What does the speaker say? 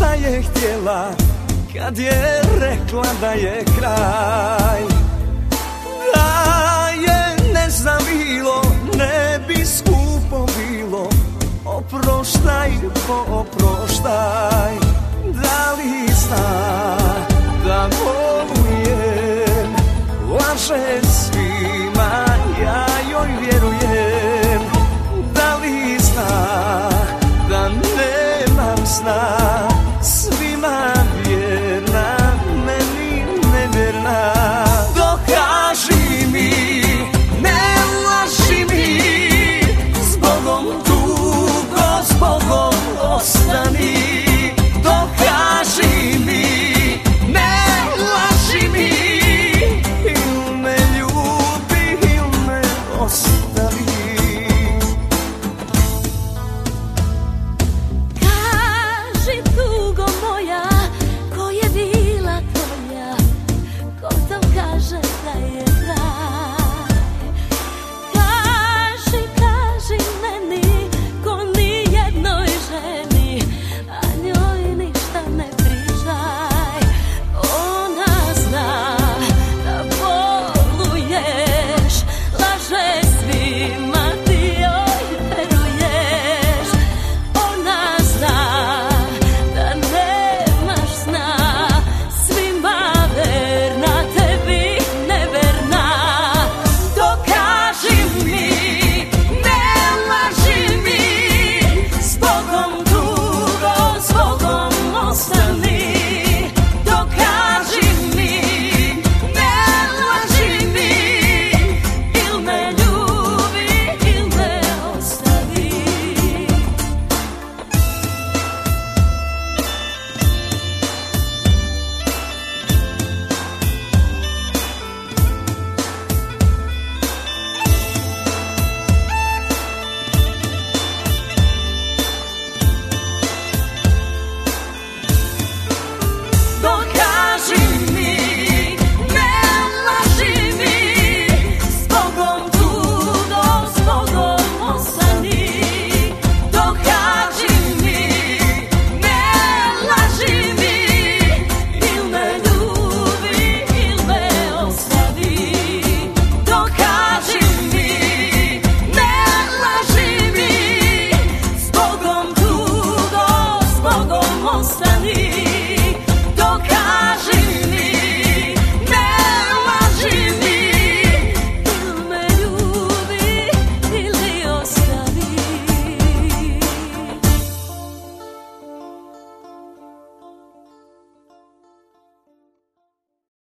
šta je htjela kad je rekla da je kraj.